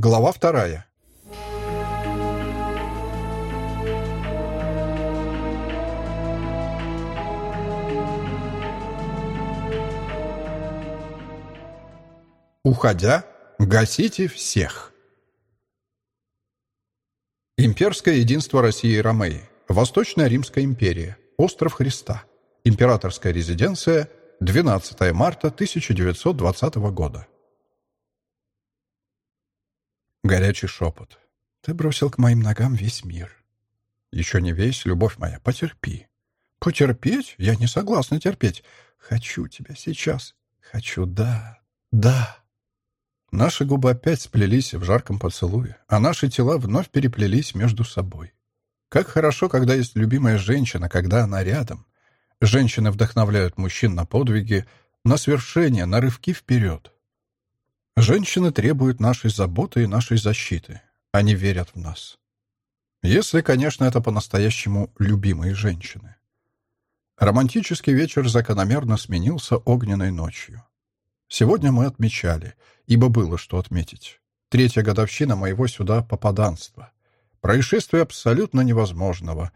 Глава вторая. Уходя, гасите всех. Имперское единство России и Ромеи. Восточная Римская империя. Остров Христа. Императорская резиденция. 12 марта 1920 года. Горячий шепот. Ты бросил к моим ногам весь мир. Еще не весь, любовь моя, потерпи. Потерпеть? Я не согласна терпеть. Хочу тебя сейчас. Хочу, да, да. Наши губы опять сплелись в жарком поцелуе, а наши тела вновь переплелись между собой. Как хорошо, когда есть любимая женщина, когда она рядом. Женщины вдохновляют мужчин на подвиги, на свершение, на рывки вперед. Женщины требуют нашей заботы и нашей защиты. Они верят в нас. Если, конечно, это по-настоящему любимые женщины. Романтический вечер закономерно сменился огненной ночью. Сегодня мы отмечали, ибо было что отметить. Третья годовщина моего сюда попаданства. Происшествие абсолютно невозможного.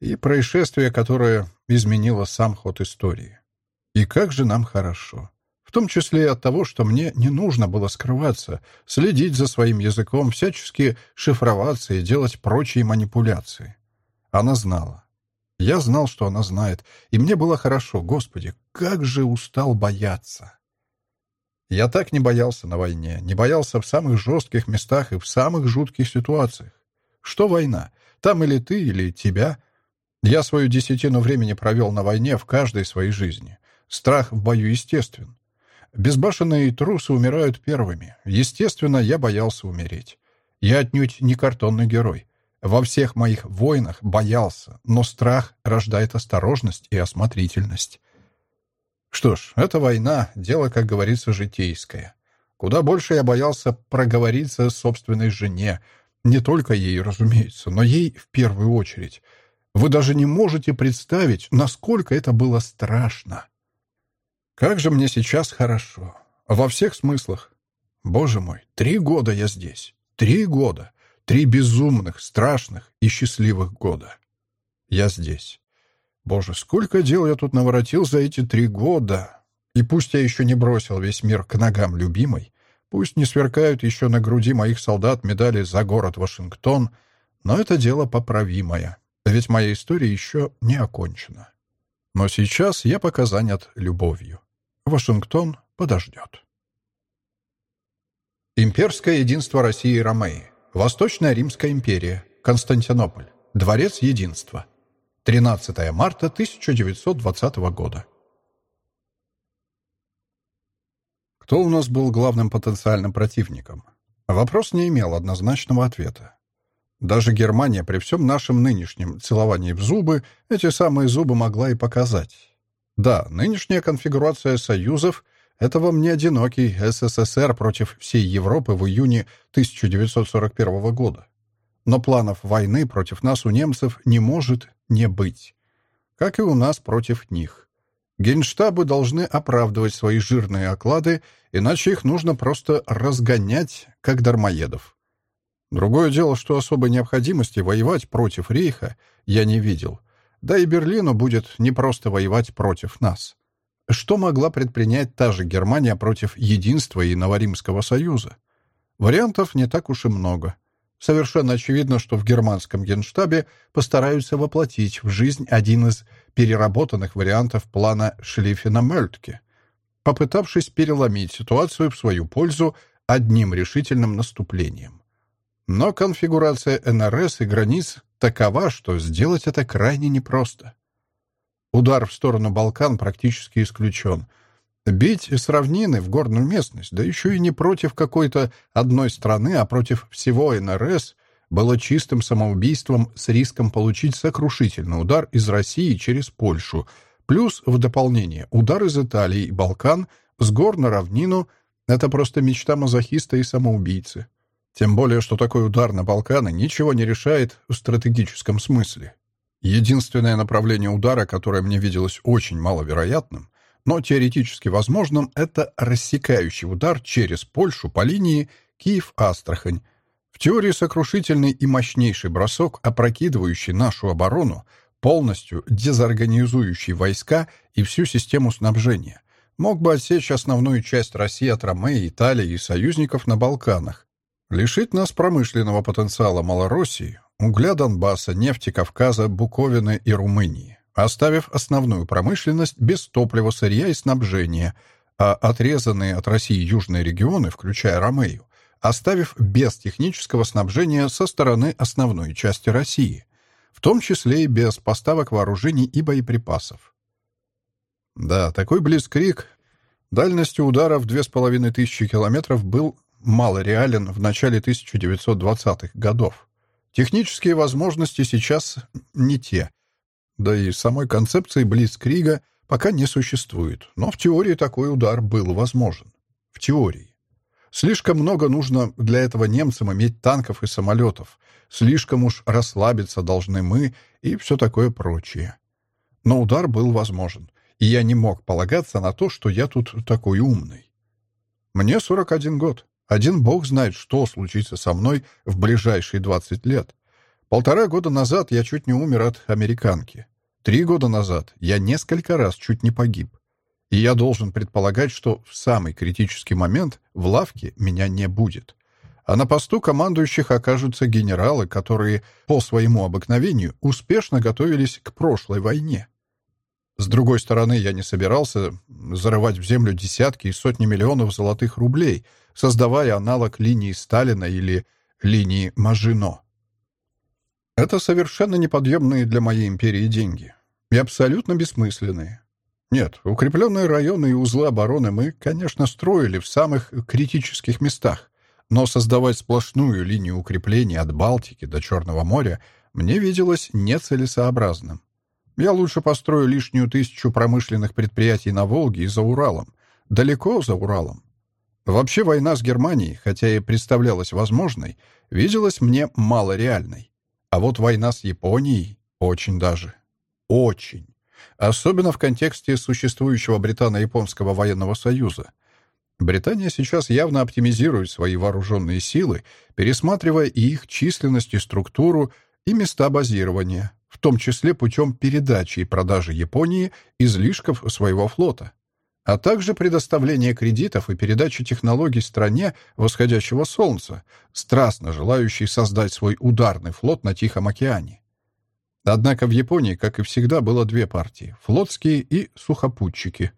И происшествие, которое изменило сам ход истории. И как же нам хорошо. В том числе и от того, что мне не нужно было скрываться, следить за своим языком, всячески шифроваться и делать прочие манипуляции. Она знала. Я знал, что она знает, и мне было хорошо. Господи, как же устал бояться. Я так не боялся на войне, не боялся в самых жестких местах и в самых жутких ситуациях. Что война? Там или ты, или тебя? Я свою десятину времени провел на войне в каждой своей жизни. Страх в бою естествен. Безбашенные трусы умирают первыми. Естественно, я боялся умереть. Я отнюдь не картонный герой. Во всех моих войнах боялся, но страх рождает осторожность и осмотрительность. Что ж, эта война — дело, как говорится, житейское. Куда больше я боялся проговориться собственной жене, не только ей, разумеется, но ей в первую очередь. Вы даже не можете представить, насколько это было страшно. Как же мне сейчас хорошо. Во всех смыслах. Боже мой, три года я здесь. Три года. Три безумных, страшных и счастливых года. Я здесь. Боже, сколько дел я тут наворотил за эти три года. И пусть я еще не бросил весь мир к ногам любимой, пусть не сверкают еще на груди моих солдат медали за город Вашингтон, но это дело поправимое, ведь моя история еще не окончена. Но сейчас я пока занят любовью. Вашингтон подождет. Имперское единство России и Ромеи. Восточная Римская империя. Константинополь. Дворец единства. 13 марта 1920 года. Кто у нас был главным потенциальным противником? Вопрос не имел однозначного ответа. Даже Германия при всем нашем нынешнем целовании в зубы эти самые зубы могла и показать. Да, нынешняя конфигурация союзов — это вам не одинокий СССР против всей Европы в июне 1941 года. Но планов войны против нас у немцев не может не быть. Как и у нас против них. Генштабы должны оправдывать свои жирные оклады, иначе их нужно просто разгонять, как дармоедов. Другое дело, что особой необходимости воевать против Рейха я не видел. Да и Берлину будет непросто воевать против нас. Что могла предпринять та же Германия против Единства и Новоримского союза? Вариантов не так уж и много. Совершенно очевидно, что в германском генштабе постараются воплотить в жизнь один из переработанных вариантов плана Шлиффена-Мельтке, попытавшись переломить ситуацию в свою пользу одним решительным наступлением. Но конфигурация НРС и границ такова, что сделать это крайне непросто. Удар в сторону Балкан практически исключен — Бить с равнины в горную местность, да еще и не против какой-то одной страны, а против всего НРС, было чистым самоубийством с риском получить сокрушительный удар из России через Польшу, плюс, в дополнение, удар из Италии и Балкан с гор на равнину — это просто мечта мазохиста и самоубийцы. Тем более, что такой удар на Балканы ничего не решает в стратегическом смысле. Единственное направление удара, которое мне виделось очень маловероятным, но теоретически возможным это рассекающий удар через Польшу по линии Киев-Астрахань. В теории сокрушительный и мощнейший бросок, опрокидывающий нашу оборону, полностью дезорганизующий войска и всю систему снабжения, мог бы отсечь основную часть России от Ромеи, Италии и союзников на Балканах, лишить нас промышленного потенциала Малороссии, угля Донбасса, нефти Кавказа, Буковины и Румынии, оставив основную промышленность без топлива, сырья и снабжения, а отрезанные от России южные регионы, включая Ромею, оставив без технического снабжения со стороны основной части России, в том числе и без поставок вооружений и боеприпасов. Да, такой близкрик дальностью удара в 2500 километров был малореален в начале 1920-х годов. Технические возможности сейчас не те. Да и самой концепции Блицкрига пока не существует, но в теории такой удар был возможен. В теории. Слишком много нужно для этого немцам иметь танков и самолетов. Слишком уж расслабиться должны мы и все такое прочее. Но удар был возможен, и я не мог полагаться на то, что я тут такой умный. Мне 41 год. Один бог знает, что случится со мной в ближайшие 20 лет. Полтора года назад я чуть не умер от американки. Три года назад я несколько раз чуть не погиб. И я должен предполагать, что в самый критический момент в лавке меня не будет. А на посту командующих окажутся генералы, которые по своему обыкновению успешно готовились к прошлой войне. С другой стороны, я не собирался зарывать в землю десятки и сотни миллионов золотых рублей, создавая аналог линии Сталина или линии Мажино. Это совершенно неподъемные для моей империи деньги. И абсолютно бессмысленные. Нет, укрепленные районы и узлы обороны мы, конечно, строили в самых критических местах, но создавать сплошную линию укреплений от Балтики до Черного моря мне виделось нецелесообразным. Я лучше построю лишнюю тысячу промышленных предприятий на Волге и за Уралом. Далеко за Уралом. Вообще война с Германией, хотя и представлялась возможной, виделась мне малореальной. А вот война с Японией очень даже. Очень. Особенно в контексте существующего британо-японского военного союза. Британия сейчас явно оптимизирует свои вооруженные силы, пересматривая их численность и структуру, и места базирования, в том числе путем передачи и продажи Японии излишков своего флота, а также предоставления кредитов и передачи технологий стране восходящего солнца, страстно желающей создать свой ударный флот на Тихом океане. Однако в Японии, как и всегда, было две партии — флотские и сухопутчики.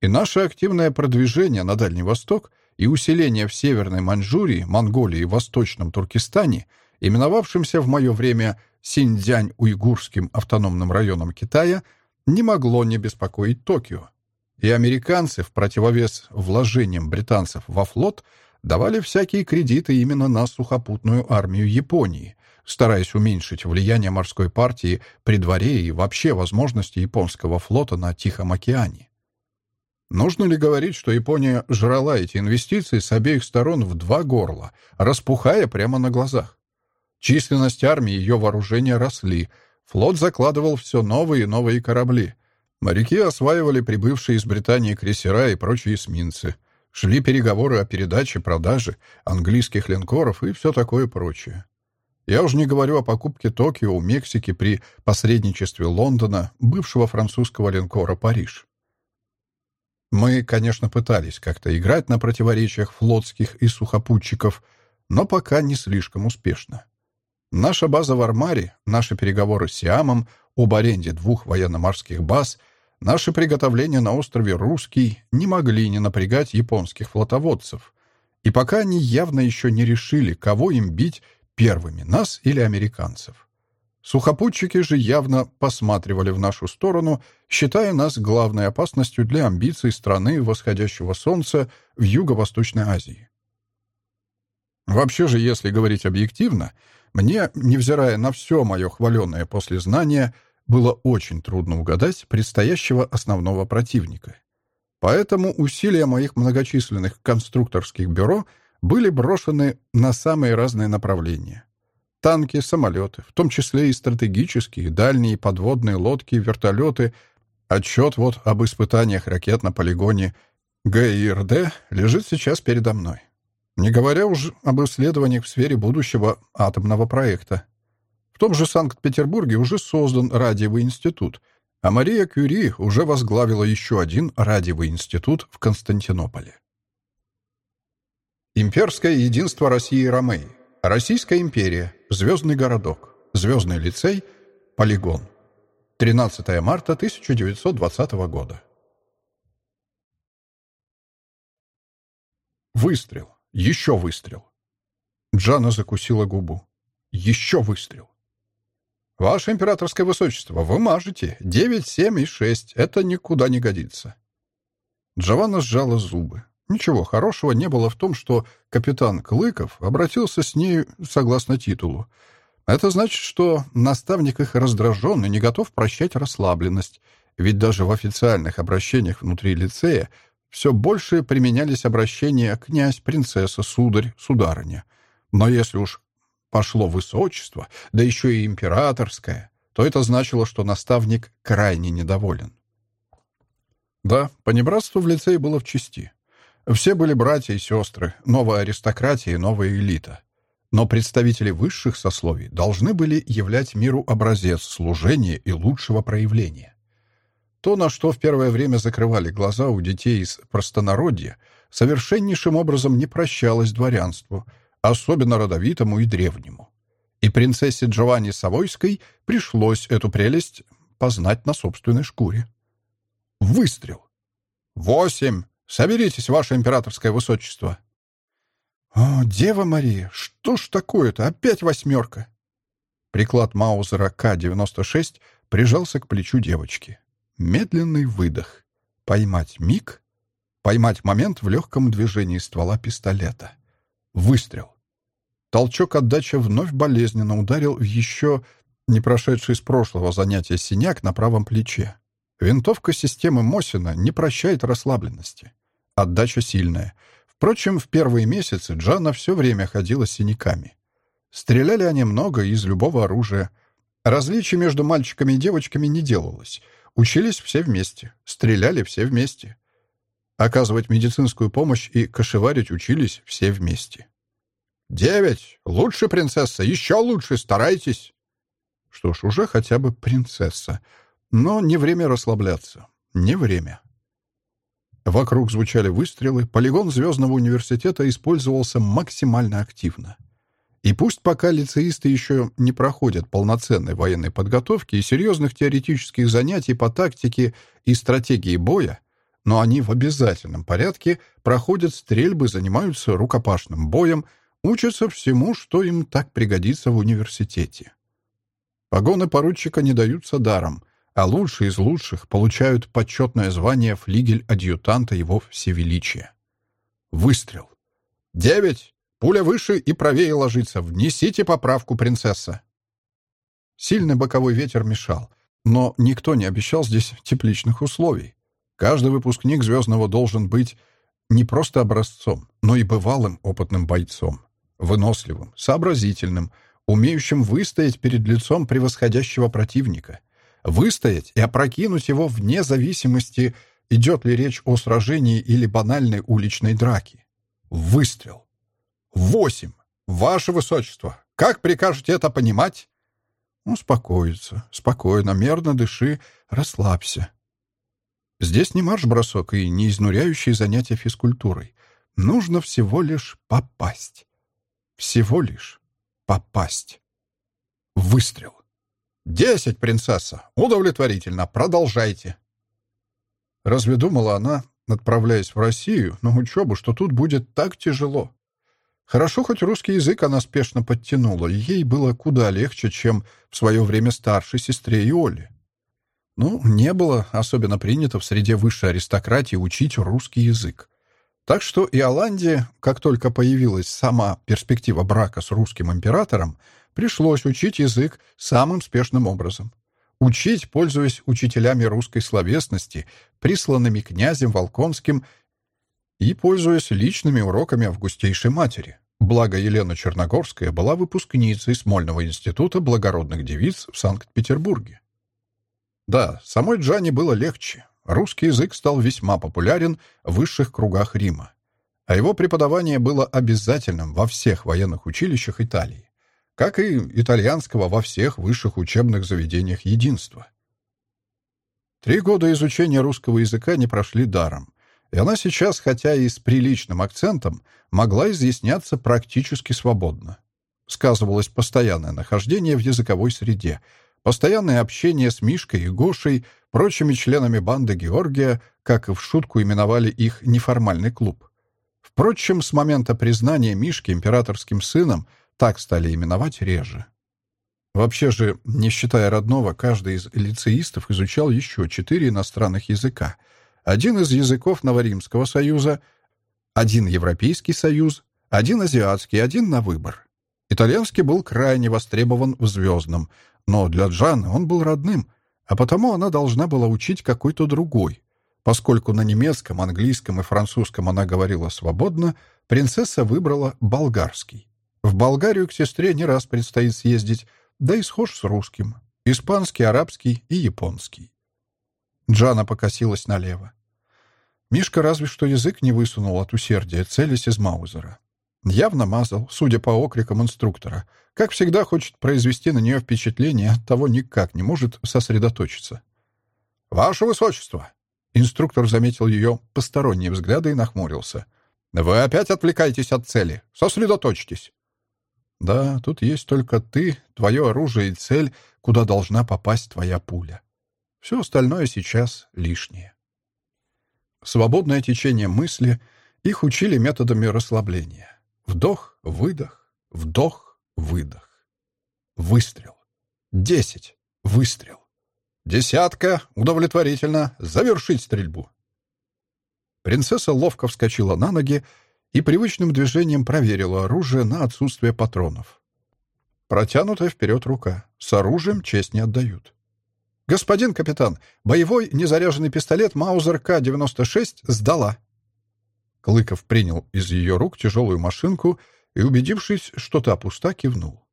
И наше активное продвижение на Дальний Восток и усиление в Северной Маньчжурии, Монголии и Восточном Туркестане, именовавшемся в мое время Синьцзянь-Уйгурским автономным районом Китая, не могло не беспокоить Токио. И американцы, в противовес вложениям британцев во флот, давали всякие кредиты именно на сухопутную армию Японии, стараясь уменьшить влияние морской партии при дворе и вообще возможности японского флота на Тихом океане. Нужно ли говорить, что Япония жрала эти инвестиции с обеих сторон в два горла, распухая прямо на глазах? Численность армии и ее вооружения росли. Флот закладывал все новые и новые корабли. Моряки осваивали прибывшие из Британии крейсера и прочие эсминцы. Шли переговоры о передаче, продаже английских линкоров и все такое прочее. Я уже не говорю о покупке Токио у Мексики при посредничестве Лондона, бывшего французского линкора «Париж». Мы, конечно, пытались как-то играть на противоречиях флотских и сухопутчиков, но пока не слишком успешно. Наша база в Армаре, наши переговоры с Сиамом об аренде двух военно-морских баз, наши приготовления на острове Русский не могли не напрягать японских флотоводцев. И пока они явно еще не решили, кого им бить первыми, нас или американцев. Сухопутчики же явно посматривали в нашу сторону, считая нас главной опасностью для амбиций страны восходящего солнца в Юго-Восточной Азии. Вообще же, если говорить объективно, мне, невзирая на все мое хваленное после знания, было очень трудно угадать предстоящего основного противника. Поэтому усилия моих многочисленных конструкторских бюро были брошены на самые разные направления. Танки, самолеты, в том числе и стратегические, дальние подводные лодки, вертолеты. Отчет вот об испытаниях ракет на полигоне ГИРД лежит сейчас передо мной. Не говоря уже об исследованиях в сфере будущего атомного проекта. В том же Санкт-Петербурге уже создан радиовый институт, а Мария Кюри уже возглавила еще один радиовый институт в Константинополе. Имперское единство России и Ромеи. Российская империя. Звездный городок. Звездный лицей. Полигон. 13 марта 1920 года. Выстрел. Еще выстрел. Джана закусила губу. Еще выстрел. «Ваше императорское высочество, вы мажете. Девять, семь и шесть. Это никуда не годится». Джованна сжала зубы. Ничего хорошего не было в том, что капитан Клыков обратился с ней согласно титулу. Это значит, что наставник их раздражен и не готов прощать расслабленность, ведь даже в официальных обращениях внутри лицея все больше применялись обращения «князь», «принцесса», «сударь», «сударыня». Но если уж пошло высочество, да еще и императорское, то это значило, что наставник крайне недоволен. Да, понебратство в лицее было в чести. Все были братья и сестры, новая аристократия и новая элита. Но представители высших сословий должны были являть миру образец служения и лучшего проявления. То, на что в первое время закрывали глаза у детей из простонародья, совершеннейшим образом не прощалось дворянству, особенно родовитому и древнему. И принцессе Джованни Савойской пришлось эту прелесть познать на собственной шкуре. Выстрел. «Восемь!» Соберитесь, ваше императорское высочество». «О, Дева Мария, что ж такое-то? Опять восьмерка!» Приклад Маузера К-96 прижался к плечу девочки. Медленный выдох. Поймать миг. Поймать момент в легком движении ствола пистолета. Выстрел. Толчок отдача вновь болезненно ударил в еще не прошедший с прошлого занятия синяк на правом плече. Винтовка системы Мосина не прощает расслабленности. Отдача сильная. Впрочем, в первые месяцы Джанна все время ходила с синяками. Стреляли они много из любого оружия. Различий между мальчиками и девочками не делалось. Учились все вместе. Стреляли все вместе. Оказывать медицинскую помощь и кошеварить учились все вместе. «Девять! Лучше, принцесса! Еще лучше! Старайтесь!» Что ж, уже хотя бы принцесса. Но не время расслабляться. Не время. Вокруг звучали выстрелы, полигон Звездного университета использовался максимально активно. И пусть пока лицеисты еще не проходят полноценной военной подготовки и серьезных теоретических занятий по тактике и стратегии боя, но они в обязательном порядке проходят стрельбы, занимаются рукопашным боем, учатся всему, что им так пригодится в университете. Погоны поручика не даются даром, а лучшие из лучших получают почетное звание флигель-адъютанта его всевеличия. Выстрел. «Девять! Пуля выше и правее ложится. Внесите поправку, принцесса!» Сильный боковой ветер мешал, но никто не обещал здесь тепличных условий. Каждый выпускник «Звездного» должен быть не просто образцом, но и бывалым опытным бойцом, выносливым, сообразительным, умеющим выстоять перед лицом превосходящего противника — выстоять и опрокинуть его вне зависимости, идет ли речь о сражении или банальной уличной драке. Выстрел. Восемь. Ваше Высочество, как прикажете это понимать? Успокоиться. Спокойно, мерно дыши, расслабься. Здесь не марш-бросок и не изнуряющие занятия физкультурой. Нужно всего лишь попасть. Всего лишь попасть. Выстрел. «Десять, принцесса! Удовлетворительно! Продолжайте!» Разве думала она, отправляясь в Россию на учебу, что тут будет так тяжело? Хорошо, хоть русский язык она спешно подтянула, ей было куда легче, чем в свое время старшей сестре Иоле. Ну, не было особенно принято в среде высшей аристократии учить русский язык. Так что Иоланде, как только появилась сама перспектива брака с русским императором, пришлось учить язык самым спешным образом. Учить, пользуясь учителями русской словесности, присланными князем Волконским и пользуясь личными уроками Августейшей Матери. Благо Елена Черногорская была выпускницей Смольного института благородных девиц в Санкт-Петербурге. Да, самой Джане было легче. Русский язык стал весьма популярен в высших кругах Рима. а его преподавание было обязательным во всех военных училищах Италии, как и итальянского во всех высших учебных заведениях единства. Три года изучения русского языка не прошли даром, и она сейчас, хотя и с приличным акцентом, могла изъясняться практически свободно. Сказывалось постоянное нахождение в языковой среде, постоянное общение с Мишкой и Гошей, прочими членами банды Георгия, как в шутку именовали их неформальный клуб. Впрочем, с момента признания Мишки императорским сыном так стали именовать реже. Вообще же, не считая родного, каждый из лицеистов изучал еще четыре иностранных языка. Один из языков Новоримского союза, один Европейский союз, один азиатский, один на выбор. Итальянский был крайне востребован в «Звездном», но для Джаны он был родным, а потому она должна была учить какой-то другой. Поскольку на немецком, английском и французском она говорила свободно, принцесса выбрала болгарский. В Болгарию к сестре не раз предстоит съездить, да и схож с русским. Испанский, арабский и японский. Джана покосилась налево. Мишка разве что язык не высунул от усердия, целясь из Маузера. Явно мазал, судя по окрикам инструктора. Как всегда, хочет произвести на нее впечатление, от того никак не может сосредоточиться. «Ваше Высочество!» Инструктор заметил ее посторонние взгляды и нахмурился. «Вы опять отвлекаетесь от цели. Сосредоточьтесь». Да, тут есть только ты, твое оружие и цель, куда должна попасть твоя пуля. Все остальное сейчас лишнее. Свободное течение мысли их учили методами расслабления. Вдох, выдох, вдох, выдох. Выстрел. Десять. Выстрел. Десятка. Удовлетворительно. Завершить стрельбу. Принцесса ловко вскочила на ноги и привычным движением проверила оружие на отсутствие патронов. Протянутая вперед рука. С оружием честь не отдают. «Господин капитан, боевой незаряженный пистолет Маузер К-96 сдала». Клыков принял из ее рук тяжелую машинку и, убедившись, что та пуста, кивнул.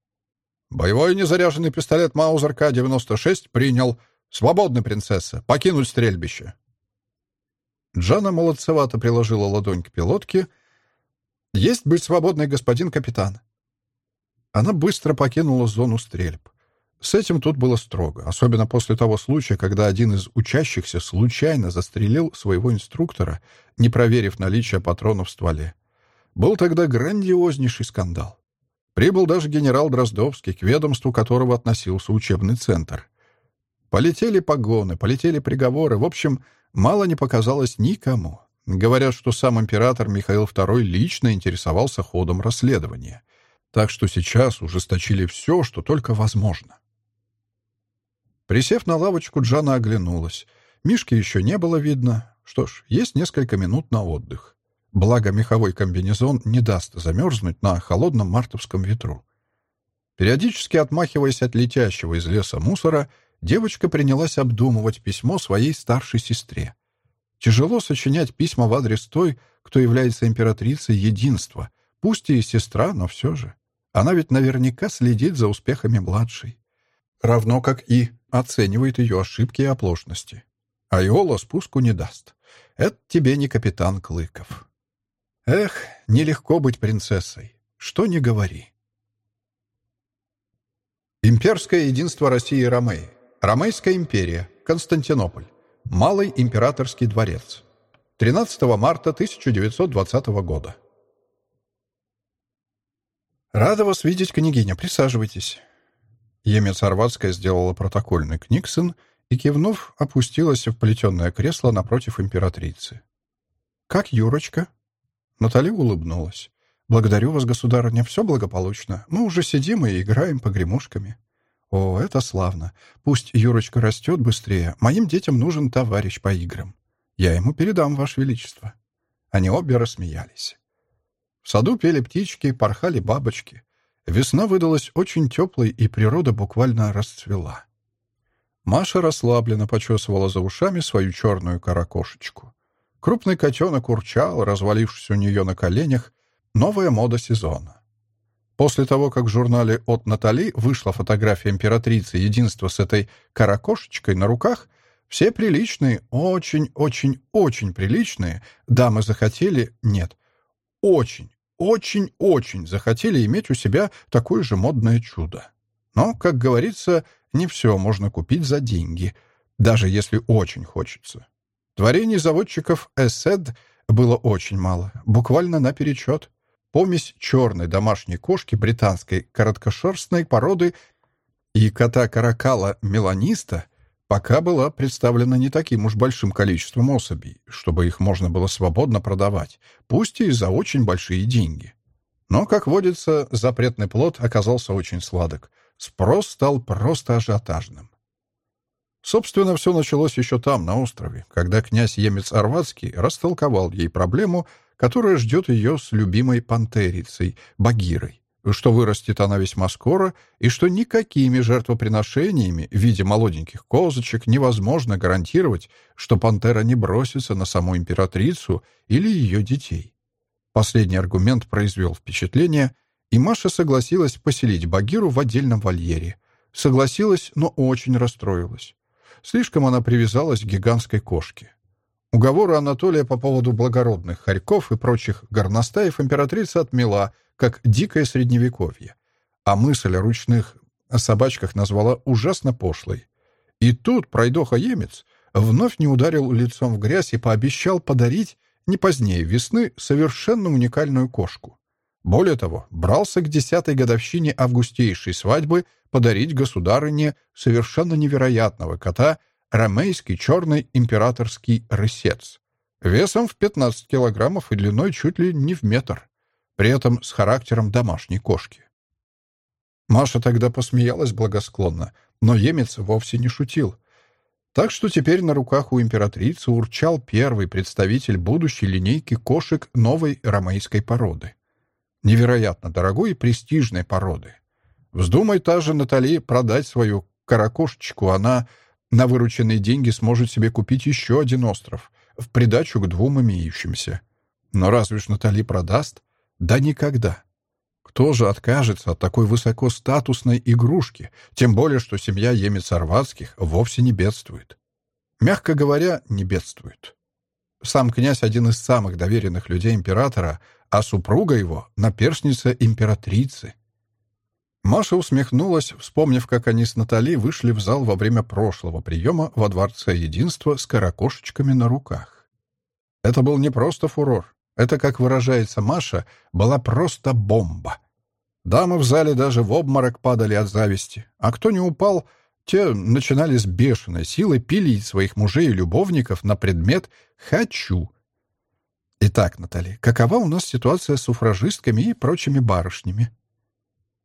«Боевой незаряженный пистолет Маузер К-96 принял. Свободны, принцесса. Покинуть стрельбище». Джана молодцевато приложила ладонь к пилотке «Есть быть свободной, господин капитан». Она быстро покинула зону стрельб. С этим тут было строго, особенно после того случая, когда один из учащихся случайно застрелил своего инструктора, не проверив наличие патронов в стволе. Был тогда грандиознейший скандал. Прибыл даже генерал Дроздовский, к ведомству которого относился учебный центр. Полетели погоны, полетели приговоры, в общем, мало не показалось никому. Говорят, что сам император Михаил II лично интересовался ходом расследования. Так что сейчас ужесточили все, что только возможно. Присев на лавочку, Джана оглянулась. Мишки еще не было видно. Что ж, есть несколько минут на отдых. Благо, меховой комбинезон не даст замерзнуть на холодном мартовском ветру. Периодически отмахиваясь от летящего из леса мусора, девочка принялась обдумывать письмо своей старшей сестре — Тяжело сочинять письма в адрес той, кто является императрицей единства. Пусть и сестра, но все же. Она ведь наверняка следит за успехами младшей. Равно как и оценивает ее ошибки и оплошности. А Иола спуску не даст. Это тебе не капитан Клыков. Эх, нелегко быть принцессой. Что не говори. Имперское единство России и Ромеи. Ромейская империя. Константинополь. Малый императорский дворец. 13 марта 1920 года. «Рада вас видеть, княгиня. Присаживайтесь». Емец Орватская сделала протокольный книгсон и, кивнув, опустилась в плетеное кресло напротив императрицы. «Как Юрочка?» Наталья улыбнулась. «Благодарю вас, государыня, все благополучно. Мы уже сидим и играем погремушками». О, это славно. Пусть Юрочка растет быстрее. Моим детям нужен товарищ по играм. Я ему передам, Ваше Величество. Они обе рассмеялись. В саду пели птички, порхали бабочки. Весна выдалась очень теплой, и природа буквально расцвела. Маша расслабленно почесывала за ушами свою черную каракошечку. Крупный котенок урчал, развалившись у нее на коленях. Новая мода сезона. После того, как в журнале «От Натали» вышла фотография императрицы единства с этой каракошечкой на руках, все приличные, очень-очень-очень приличные дамы захотели, нет, очень, очень-очень захотели иметь у себя такое же модное чудо. Но, как говорится, не все можно купить за деньги, даже если очень хочется. Творений заводчиков «Эссед» было очень мало, буквально наперечет. Помесь черной домашней кошки британской короткошерстной породы и кота-каракала меланиста пока была представлена не таким уж большим количеством особей, чтобы их можно было свободно продавать, пусть и за очень большие деньги. Но, как водится, запретный плод оказался очень сладок. Спрос стал просто ажиотажным. Собственно, все началось еще там, на острове, когда князь Емец Арватский растолковал ей проблему, которая ждет ее с любимой пантерицей, Багирой, что вырастет она весьма скоро, и что никакими жертвоприношениями в виде молоденьких козочек невозможно гарантировать, что пантера не бросится на саму императрицу или ее детей. Последний аргумент произвел впечатление, и Маша согласилась поселить Багиру в отдельном вольере. Согласилась, но очень расстроилась. Слишком она привязалась к гигантской кошке. Уговоры Анатолия по поводу благородных хорьков и прочих горностаев императрица отмела, как дикое средневековье. А мысль о ручных собачках назвала ужасно пошлой. И тут пройдоха-емец вновь не ударил лицом в грязь и пообещал подарить не позднее весны совершенно уникальную кошку. Более того, брался к десятой годовщине августейшей свадьбы подарить государыне совершенно невероятного кота ромейский черный императорский рысец, весом в 15 килограммов и длиной чуть ли не в метр, при этом с характером домашней кошки. Маша тогда посмеялась благосклонно, но емец вовсе не шутил. Так что теперь на руках у императрицы урчал первый представитель будущей линейки кошек новой ромейской породы. Невероятно дорогой и престижной породы. Вздумай та же Натали продать свою каракошечку, она на вырученные деньги сможет себе купить еще один остров, в придачу к двум имеющимся. Но разве ж Натали продаст? Да никогда. Кто же откажется от такой высокостатусной игрушки, тем более, что семья Емец-Орватских вовсе не бедствует? Мягко говоря, не бедствует. Сам князь — один из самых доверенных людей императора, а супруга его — наперсница императрицы — Маша усмехнулась, вспомнив, как они с Натали вышли в зал во время прошлого приема во Дворце Единства с каракошечками на руках. Это был не просто фурор. Это, как выражается Маша, была просто бомба. Дамы в зале даже в обморок падали от зависти, а кто не упал, те начинали с бешеной силой пилить своих мужей и любовников на предмет «хочу». Итак, Натали, какова у нас ситуация с суфражистками и прочими барышнями?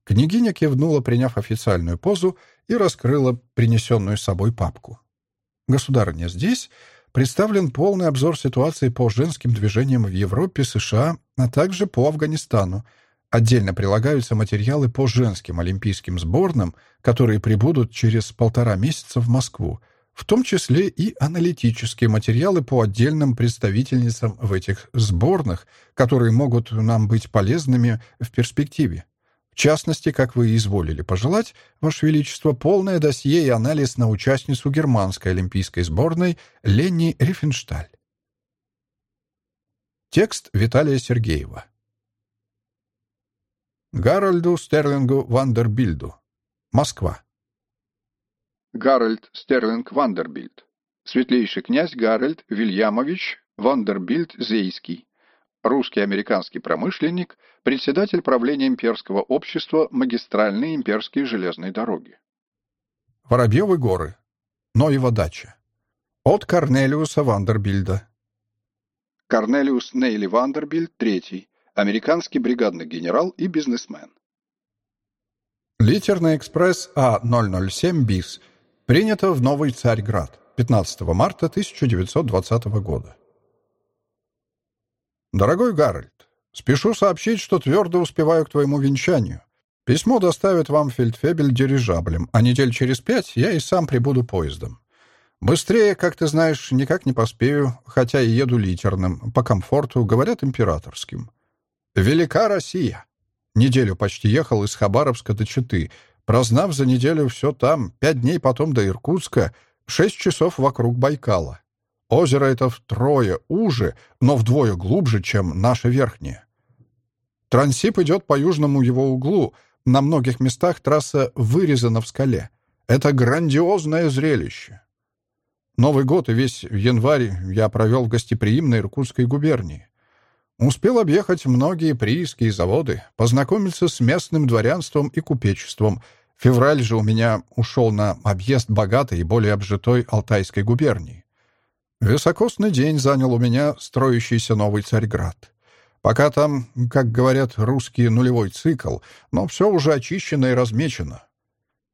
Княгиня кивнула, приняв официальную позу, и раскрыла принесенную с собой папку. «Государыня, здесь представлен полный обзор ситуации по женским движениям в Европе, США, а также по Афганистану. Отдельно прилагаются материалы по женским олимпийским сборным, которые прибудут через полтора месяца в Москву, в том числе и аналитические материалы по отдельным представительницам в этих сборных, которые могут нам быть полезными в перспективе. В частности, как вы изволили пожелать, Ваше Величество, полное досье и анализ на участницу германской олимпийской сборной Ленни Рифеншталь. Текст Виталия Сергеева. Гарольду Стерлингу Вандербильду. Москва. Гарольд Стерлинг Вандербильд. Светлейший князь Гарольд Вильямович Вандербильд-Зейский русский американский промышленник, председатель правления имперского общества «Магистральные имперские железные дороги». Воробьевы горы. Ноева дача. От Корнелиуса Вандербильда. Корнелиус Нейли Вандербильд, III, американский бригадный генерал и бизнесмен. Литерный экспресс А-007 БИС принято в Новый Царьград 15 марта 1920 года. «Дорогой Гарольд, спешу сообщить, что твердо успеваю к твоему венчанию. Письмо доставит вам фельдфебель дирижаблем, а недель через пять я и сам прибуду поездом. Быстрее, как ты знаешь, никак не поспею, хотя и еду литерным, по комфорту, говорят императорским. Велика Россия! Неделю почти ехал из Хабаровска до Читы, прознав за неделю все там, пять дней потом до Иркутска, шесть часов вокруг Байкала. Озеро это втрое уже, но вдвое глубже, чем наше верхнее. Трансип идет по южному его углу. На многих местах трасса вырезана в скале. Это грандиозное зрелище. Новый год и весь январь я провел в гостеприимной Иркутской губернии. Успел объехать многие прииски и заводы, познакомиться с местным дворянством и купечеством. Февраль же у меня ушел на объезд богатой и более обжитой Алтайской губернии. Високосный день занял у меня строящийся новый Царьград. Пока там, как говорят русские, нулевой цикл, но все уже очищено и размечено.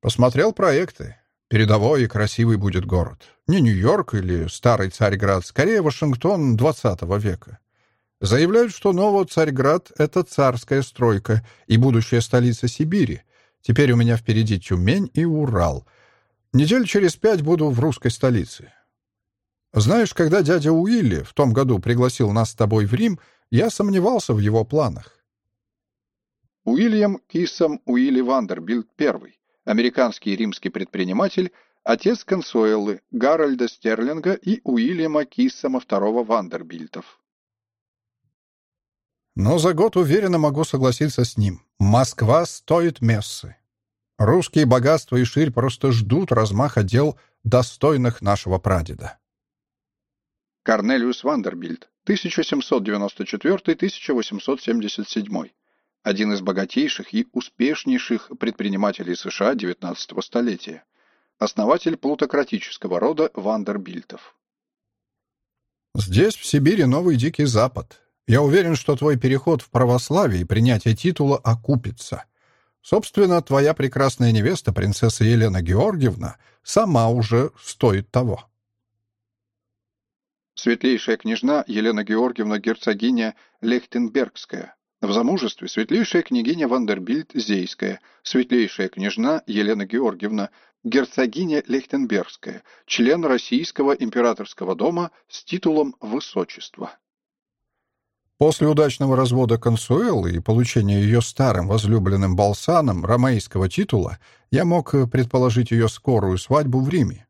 Посмотрел проекты. Передовой и красивый будет город. Не Нью-Йорк или старый Царьград, скорее Вашингтон XX века. Заявляют, что новый Царьград — это царская стройка и будущая столица Сибири. Теперь у меня впереди Тюмень и Урал. Недель через пять буду в русской столице. Знаешь, когда дядя Уилли в том году пригласил нас с тобой в Рим, я сомневался в его планах. Уильям Киссом Уилли Вандербильд I, американский римский предприниматель, отец Консуэллы, Гарольда Стерлинга и Уильяма Киссома II Вандербильтов. Но за год уверенно могу согласиться с ним. Москва стоит мессы. Русские богатства и ширь просто ждут размаха дел, достойных нашего прадеда. Корнелиус Вандербильд, 1794-1877, один из богатейших и успешнейших предпринимателей США XIX столетия, основатель плутократического рода Вандербильтов. Здесь, в Сибири, новый Дикий Запад. Я уверен, что твой переход в православие и принятие титула окупится. Собственно, твоя прекрасная невеста, принцесса Елена Георгиевна, сама уже стоит того. Светлейшая княжна Елена Георгиевна герцогиня Лехтенбергская. В замужестве светлейшая княгиня Вандербильд-Зейская, светлейшая княжна Елена Георгиевна, герцогиня Лехтенбергская, член Российского императорского дома с титулом Высочества. После удачного развода Консуэллы и получения ее старым возлюбленным Балсаном ромейского титула я мог предположить ее скорую свадьбу в Риме.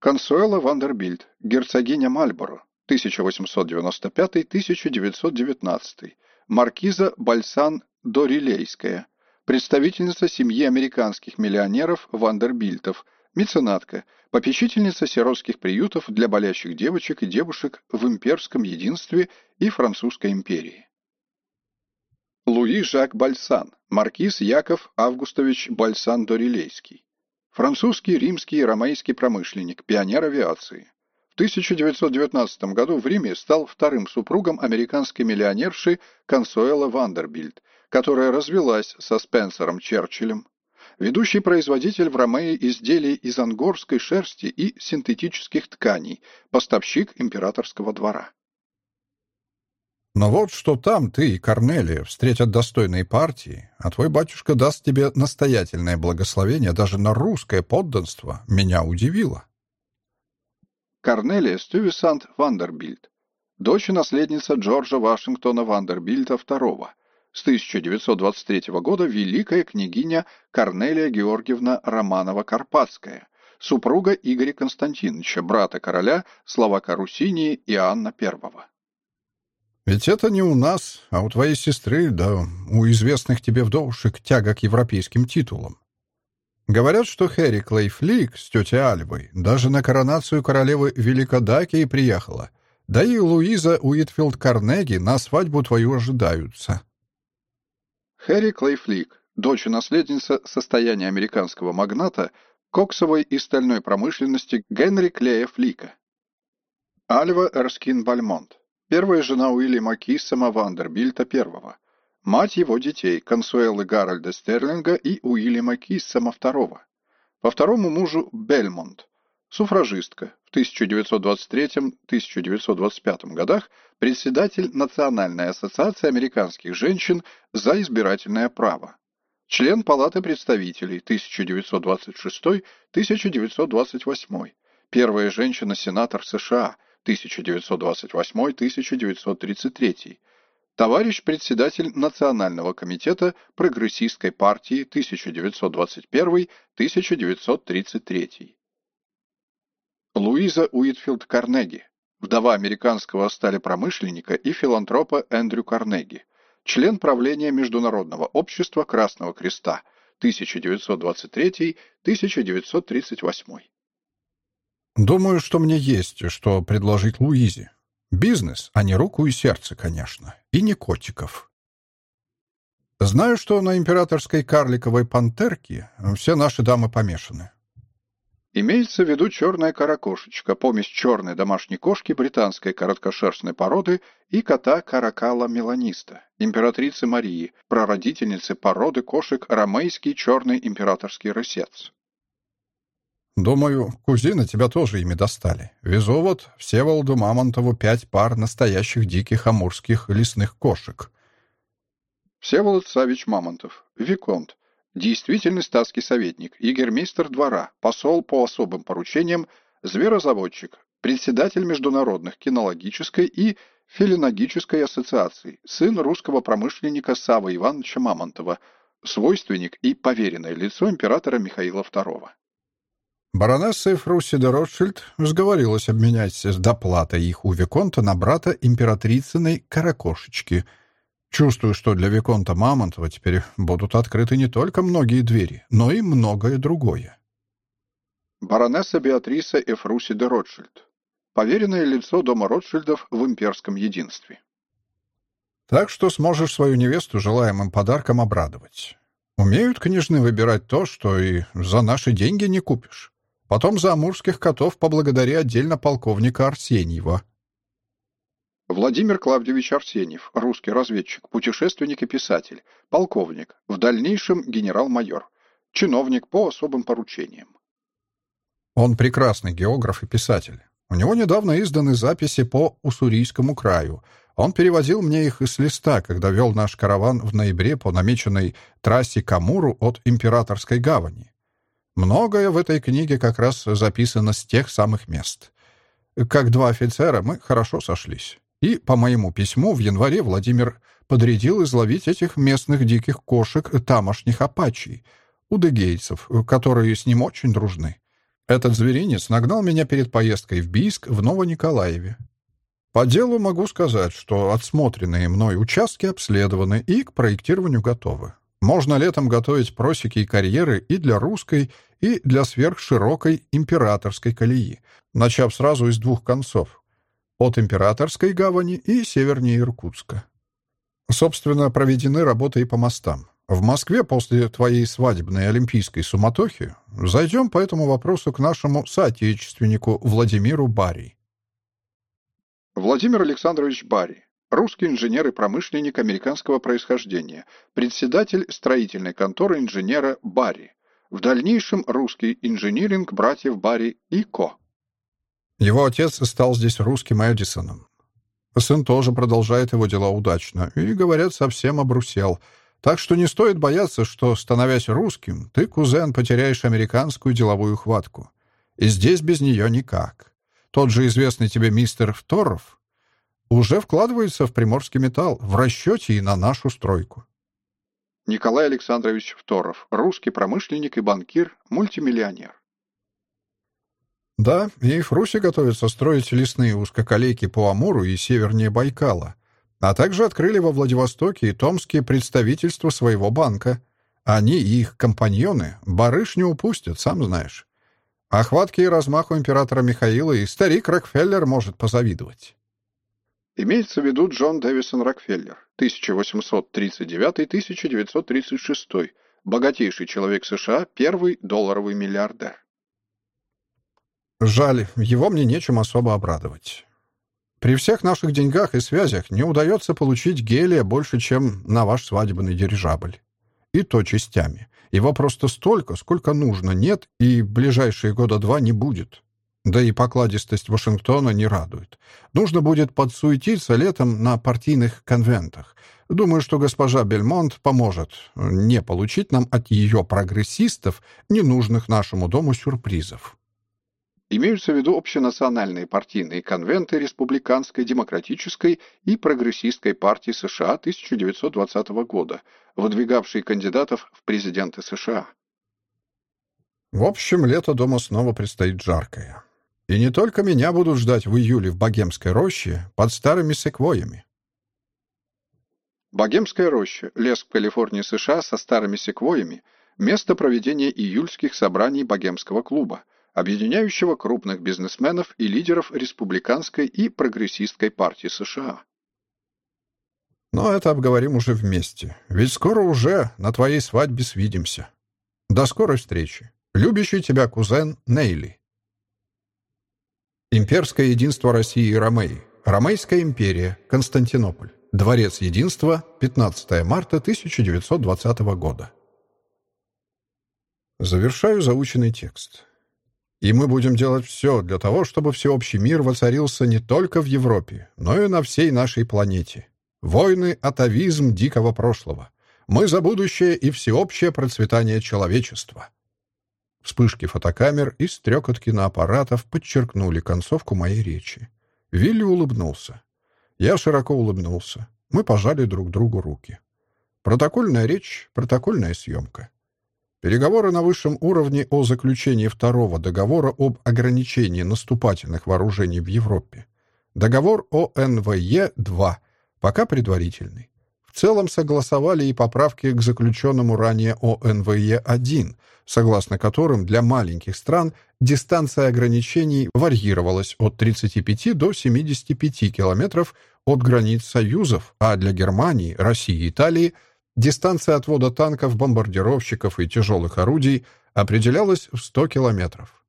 Консуэла Вандербильд, герцогиня Мальборо, 1895-1919, маркиза Бальсан Дорилейская, представительница семьи американских миллионеров Вандербильтов, меценатка, попечительница сиротских приютов для болящих девочек и девушек в имперском единстве и французской империи. Луи Жак Бальсан, маркиз Яков Августович Бальсан Дорилейский, Французский, римский и ромейский промышленник, пионер авиации. В 1919 году в Риме стал вторым супругом американской миллионерши Консуэла Вандербильд, которая развелась со Спенсером Черчиллем. Ведущий производитель в Ромее изделий из ангорской шерсти и синтетических тканей, поставщик императорского двора. Но вот что там ты и Корнелия встретят достойные партии, а твой батюшка даст тебе настоятельное благословение даже на русское подданство, меня удивило. Корнелия Стювисант Вандербильд, дочь и наследница Джорджа Вашингтона Вандербильта II, с 1923 года великая княгиня Корнелия Георгиевна Романова-Карпатская, супруга Игоря Константиновича, брата короля Словака Русинии Иоанна I. Ведь это не у нас, а у твоей сестры, да у известных тебе вдовушек тяга к европейским титулам. Говорят, что Хэри Клейфлик с тетей Альвой даже на коронацию королевы Великодакии приехала. Да и Луиза Уитфилд Карнеги на свадьбу твою ожидаются. Хэри Клейфлик, дочь и наследница состояния американского магната коксовой и стальной промышленности Генри Клея Флика. Альва Эрскин Бальмонт, Первая жена Уильяма Киссама Вандербильта I. Мать его детей, Консуэлы Гарольда Стерлинга и Уильяма Киссама II. По второму мужу Бельмонт. Суфражистка. В 1923-1925 годах председатель Национальной ассоциации американских женщин за избирательное право. Член Палаты представителей 1926-1928. Первая женщина-сенатор США – 1928-1933, товарищ председатель Национального комитета Прогрессистской партии 1921-1933. Луиза Уитфилд Карнеги, вдова американского сталепромышленника и филантропа Эндрю Карнеги, член правления Международного общества Красного Креста 1923-1938. Думаю, что мне есть, что предложить Луизе. Бизнес, а не руку и сердце, конечно. И не котиков. Знаю, что на императорской карликовой пантерке все наши дамы помешаны. Имеется в виду черная каракошечка, помесь черной домашней кошки британской короткошерстной породы и кота каракала меланиста, императрицы Марии, прародительницы породы кошек ромейский черный императорский рысец. Думаю, кузины тебя тоже ими достали. Везу вот Всеволоду Мамонтову пять пар настоящих диких амурских лесных кошек. Всеволод Савич Мамонтов, Виконт, действительный статский советник, егермейстер двора, посол по особым поручениям, зверозаводчик, председатель Международных кинологической и филинологической ассоциаций, сын русского промышленника Савы Ивановича Мамонтова, свойственник и поверенное лицо императора Михаила II. Баронесса Эфруси де Ротшильд сговорилась обменять с доплатой их у Виконта на брата императрицыной Каракошечки — Чувствую, что для Виконта Мамонтова теперь будут открыты не только многие двери, но и многое другое. Баронесса Беатриса Эфруси де Ротшильд. Поверенное лицо дома Ротшильдов в имперском единстве. Так что сможешь свою невесту желаемым подарком обрадовать. Умеют княжны выбирать то, что и за наши деньги не купишь. Потом за амурских котов поблагодари отдельно полковника Арсеньева. Владимир Клавдевич Арсеньев, русский разведчик, путешественник и писатель, полковник, в дальнейшем генерал-майор, чиновник по особым поручениям. Он прекрасный географ и писатель. У него недавно изданы записи по Уссурийскому краю. Он переводил мне их из листа, когда вел наш караван в ноябре по намеченной трассе Камуру от Императорской гавани. Многое в этой книге как раз записано с тех самых мест. Как два офицера мы хорошо сошлись. И по моему письму в январе Владимир подрядил изловить этих местных диких кошек тамошних апачей, удыгейцев, которые с ним очень дружны. Этот зверинец нагнал меня перед поездкой в Бийск в Новониколаеве. По делу могу сказать, что отсмотренные мной участки обследованы и к проектированию готовы. Можно летом готовить просеки и карьеры и для русской, и для сверхширокой императорской колеи, начав сразу из двух концов, от Императорской гавани и севернее Иркутска. Собственно, проведены работы и по мостам. В Москве после твоей свадебной олимпийской суматохи зайдем по этому вопросу к нашему соотечественнику Владимиру Барри. Владимир Александрович Барри, русский инженер и промышленник американского происхождения, председатель строительной конторы инженера Барри, в дальнейшем русский инжиниринг братьев Барри и Ко. Его отец стал здесь русским Эдисоном. Сын тоже продолжает его дела удачно и, говорят, совсем обрусел. Так что не стоит бояться, что, становясь русским, ты, кузен, потеряешь американскую деловую хватку. И здесь без нее никак. Тот же известный тебе мистер Второв уже вкладывается в приморский металл в расчете и на нашу стройку. Николай Александрович Второв, русский промышленник и банкир, мультимиллионер. Да, и в Руси готовятся строить лесные узкоколейки по Амуру и севернее Байкала, а также открыли во Владивостоке и Томске представительство своего банка. Они и их компаньоны барыш не упустят, сам знаешь. Охватки и размаху императора Михаила и старик Рокфеллер может позавидовать. Имеется в виду Джон Дэвисон Рокфеллер, 1839-1936, богатейший человек США, первый долларовый миллиардер. Жаль, его мне нечем особо обрадовать. При всех наших деньгах и связях не удается получить гелия больше, чем на ваш свадебный дирижабль. И то частями. Его просто столько, сколько нужно, нет, и ближайшие года два не будет. Да и покладистость Вашингтона не радует. Нужно будет подсуетиться летом на партийных конвентах. Думаю, что госпожа Бельмонт поможет не получить нам от ее прогрессистов ненужных нашему дому сюрпризов. Имеются в виду общенациональные партийные конвенты Республиканской, Демократической и Прогрессистской партии США 1920 года, выдвигавшие кандидатов в президенты США. В общем, лето дома снова предстоит жаркое. И не только меня будут ждать в июле в Богемской роще под старыми секвоями. Богемская роща, лес в Калифорнии, США со старыми секвоями, место проведения июльских собраний Богемского клуба, объединяющего крупных бизнесменов и лидеров республиканской и прогрессистской партии США. Но это обговорим уже вместе, ведь скоро уже на твоей свадьбе свидимся. До скорой встречи. Любящий тебя кузен Нейли. Имперское единство России и Ромеи. Ромейская империя. Константинополь. Дворец единства. 15 марта 1920 года. Завершаю заученный текст. И мы будем делать все для того, чтобы всеобщий мир воцарился не только в Европе, но и на всей нашей планете. Войны — атовизм дикого прошлого. Мы за будущее и всеобщее процветание человечества. Вспышки фотокамер и стрекот киноаппаратов подчеркнули концовку моей речи. Вилли улыбнулся. Я широко улыбнулся. Мы пожали друг другу руки. Протокольная речь, протокольная съемка. Переговоры на высшем уровне о заключении второго договора об ограничении наступательных вооружений в Европе. Договор о НВЕ-2, пока предварительный. В целом согласовали и поправки к заключенному ранее о НВЕ-1, согласно которым для маленьких стран дистанция ограничений варьировалась от 35 до 75 километров от границ союзов, а для Германии, России и Италии – Дистанция отвода танков, бомбардировщиков и тяжелых орудий определялась в 100 километров.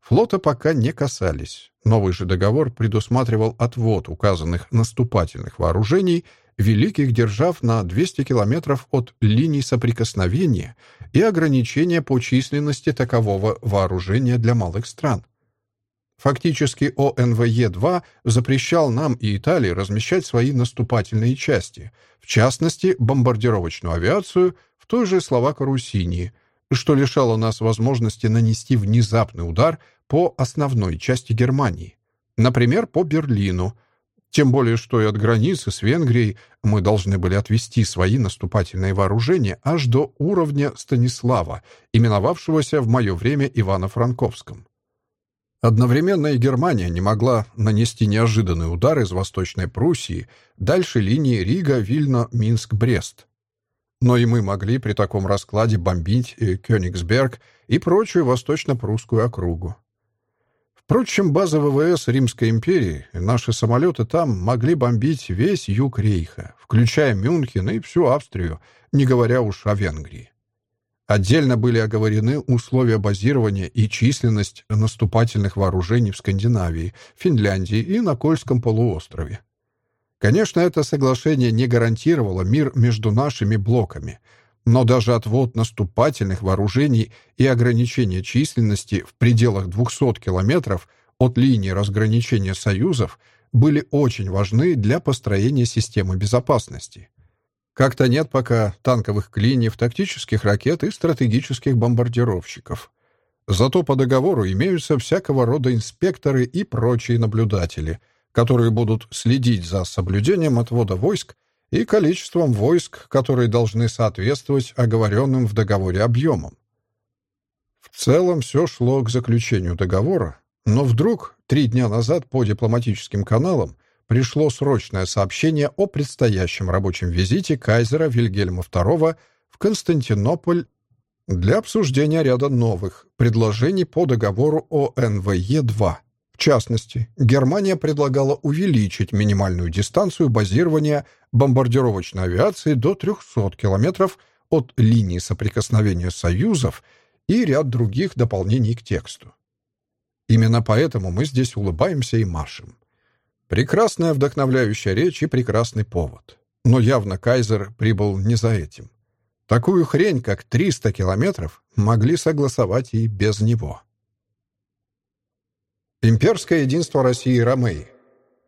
Флота пока не касались. Новый же договор предусматривал отвод указанных наступательных вооружений великих держав на 200 километров от линий соприкосновения и ограничения по численности такового вооружения для малых стран. Фактически ОНВЕ-2 запрещал нам и Италии размещать свои наступательные части, в частности, бомбардировочную авиацию в той же Словако-Руссинии, что лишало нас возможности нанести внезапный удар по основной части Германии, например, по Берлину, тем более, что и от границы с Венгрией мы должны были отвести свои наступательные вооружения аж до уровня Станислава, именовавшегося в мое время Ивано-Франковском. Одновременно и Германия не могла нанести неожиданный удар из Восточной Пруссии дальше линии Рига, Вильно, Минск, Брест. Но и мы могли при таком раскладе бомбить и Кёнигсберг и прочую восточно-прусскую округу. Впрочем, базы ВВС Римской империи, наши самолеты там могли бомбить весь юг Рейха, включая Мюнхен и всю Австрию, не говоря уж о Венгрии. Отдельно были оговорены условия базирования и численность наступательных вооружений в Скандинавии, Финляндии и на Кольском полуострове. Конечно, это соглашение не гарантировало мир между нашими блоками, но даже отвод наступательных вооружений и ограничение численности в пределах 200 километров от линии разграничения союзов были очень важны для построения системы безопасности. Как-то нет пока танковых клиньев, тактических ракет и стратегических бомбардировщиков. Зато по договору имеются всякого рода инспекторы и прочие наблюдатели, которые будут следить за соблюдением отвода войск и количеством войск, которые должны соответствовать оговоренным в договоре объемам. В целом все шло к заключению договора, но вдруг, три дня назад по дипломатическим каналам, пришло срочное сообщение о предстоящем рабочем визите кайзера Вильгельма II в Константинополь для обсуждения ряда новых предложений по договору о НВЕ-2. В частности, Германия предлагала увеличить минимальную дистанцию базирования бомбардировочной авиации до 300 километров от линии соприкосновения союзов и ряд других дополнений к тексту. Именно поэтому мы здесь улыбаемся и машем. Прекрасная вдохновляющая речь и прекрасный повод. Но явно Кайзер прибыл не за этим. Такую хрень, как 300 километров, могли согласовать и без него. Имперское единство России и Ромеи.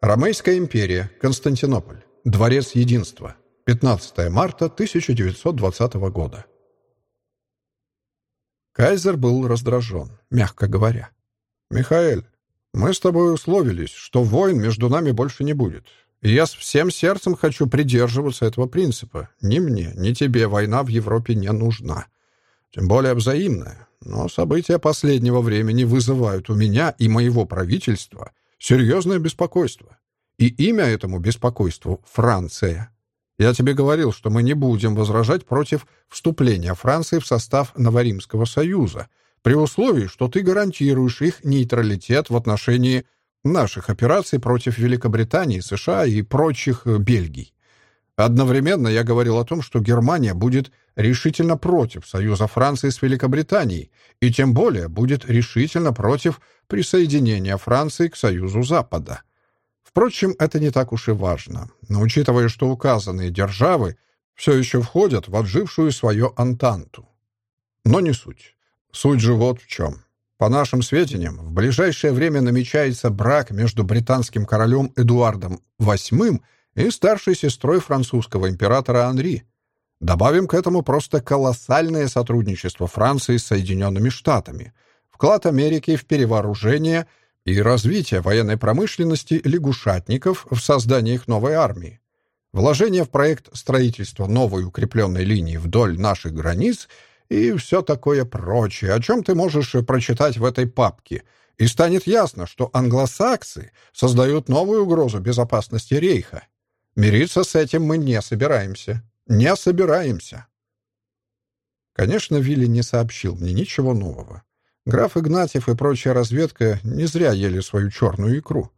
Ромейская империя, Константинополь. Дворец единства. 15 марта 1920 года. Кайзер был раздражен, мягко говоря. «Михаэль, мы с тобой условились, что войн между нами больше не будет. И я с всем сердцем хочу придерживаться этого принципа. Ни мне, ни тебе война в Европе не нужна. Тем более взаимная. Но события последнего времени вызывают у меня и моего правительства серьезное беспокойство. И имя этому беспокойству — Франция. Я тебе говорил, что мы не будем возражать против вступления Франции в состав Новоримского союза, при условии, что ты гарантируешь их нейтралитет в отношении наших операций против Великобритании, США и прочих э, Бельгий. Одновременно я говорил о том, что Германия будет решительно против союза Франции с Великобританией и тем более будет решительно против присоединения Франции к союзу Запада. Впрочем, это не так уж и важно, но учитывая, что указанные державы все еще входят в отжившую свою Антанту. Но не суть. Суть же вот в чем. По нашим сведениям, в ближайшее время намечается брак между британским королем Эдуардом VIII и старшей сестрой французского императора Анри. Добавим к этому просто колоссальное сотрудничество Франции с Соединенными Штатами, вклад Америки в перевооружение и развитие военной промышленности лягушатников в создание их новой армии, вложение в проект строительства новой укрепленной линии вдоль наших границ и все такое прочее, о чем ты можешь прочитать в этой папке – и станет ясно, что англосаксы создают новую угрозу безопасности Рейха. Мириться с этим мы не собираемся. Не собираемся. Конечно, Вилли не сообщил мне ничего нового. Граф Игнатьев и прочая разведка не зря ели свою черную икру.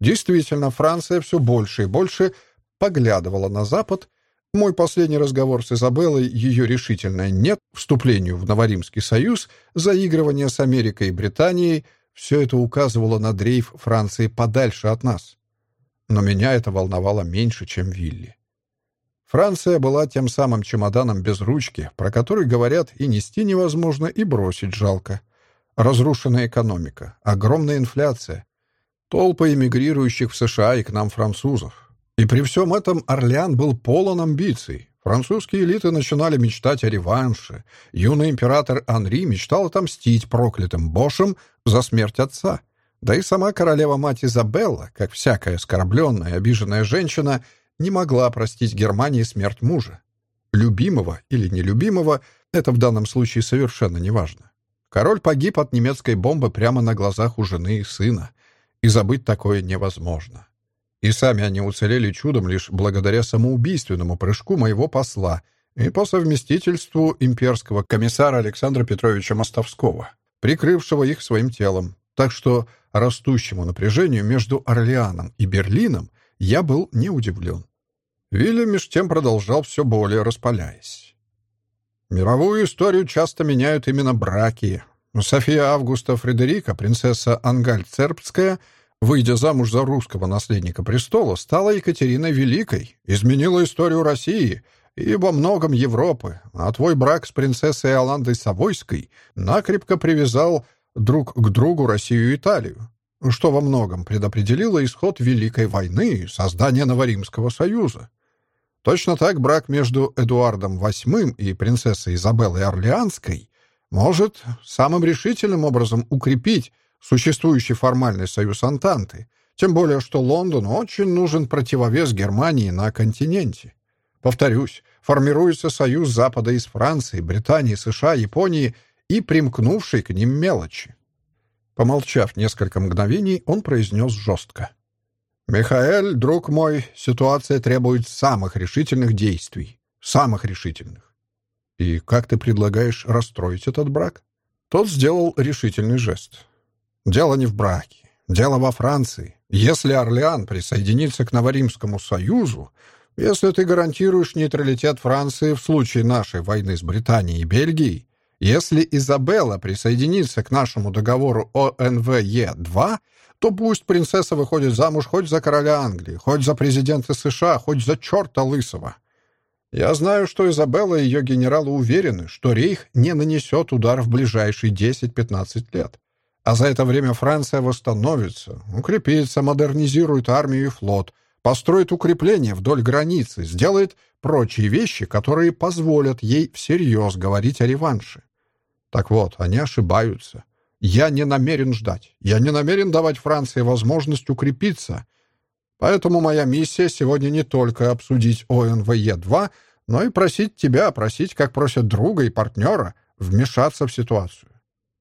Действительно, Франция все больше и больше поглядывала на Запад. Мой последний разговор с Изабеллой, ее решительное «нет» вступлению в Новоримский союз, заигрывание с Америкой и Британией — все это указывало на дрейф Франции подальше от нас но меня это волновало меньше, чем Вилли. Франция была тем самым чемоданом без ручки, про который говорят и нести невозможно, и бросить жалко. Разрушенная экономика, огромная инфляция, толпы эмигрирующих в США и к нам французов. И при всем этом Орлеан был полон амбиций. Французские элиты начинали мечтать о реванше. Юный император Анри мечтал отомстить проклятым Бошем за смерть отца — да и сама королева-мать Изабелла, как всякая оскорбленная, обиженная женщина, не могла простить Германии смерть мужа. Любимого или нелюбимого — это в данном случае совершенно неважно. Король погиб от немецкой бомбы прямо на глазах у жены и сына, и забыть такое невозможно. И сами они уцелели чудом лишь благодаря самоубийственному прыжку моего посла и по совместительству имперского комиссара Александра Петровича Мостовского, прикрывшего их своим телом. Так что растущему напряжению между Орлеаном и Берлином я был не удивлен. Вильям меж тем продолжал все более распаляясь. Мировую историю часто меняют именно браки. София Августа Фредерика, принцесса Ангальцербская, выйдя замуж за русского наследника престола, стала Екатериной Великой, изменила историю России и во многом Европы, а твой брак с принцессой Иоландой Савойской накрепко привязал друг к другу Россию и Италию, что во многом предопределило исход Великой войны и создание Новоримского союза. Точно так брак между Эдуардом VIII и принцессой Изабеллой Орлеанской может самым решительным образом укрепить существующий формальный союз Антанты, тем более что Лондону очень нужен противовес Германии на континенте. Повторюсь, формируется союз Запада из Франции, Британии, США, Японии и примкнувшей к ним мелочи. Помолчав несколько мгновений, он произнес жестко. «Михаэль, друг мой, ситуация требует самых решительных действий. Самых решительных. И как ты предлагаешь расстроить этот брак?» Тот сделал решительный жест. «Дело не в браке. Дело во Франции. Если Орлеан присоединится к Новоримскому союзу, если ты гарантируешь нейтралитет Франции в случае нашей войны с Британией и Бельгией, если Изабелла присоединится к нашему договору ОНВЕ-2, то пусть принцесса выходит замуж хоть за короля Англии, хоть за президента США, хоть за черта лысого. Я знаю, что Изабелла и ее генералы уверены, что Рейх не нанесет удар в ближайшие 10-15 лет. А за это время Франция восстановится, укрепится, модернизирует армию и флот, построит укрепления вдоль границы, сделает прочие вещи, которые позволят ей всерьез говорить о реванше. Так вот, они ошибаются. Я не намерен ждать. Я не намерен давать Франции возможность укрепиться. Поэтому моя миссия сегодня не только обсудить ОНВЕ-2, но и просить тебя, просить, как просят друга и партнера, вмешаться в ситуацию.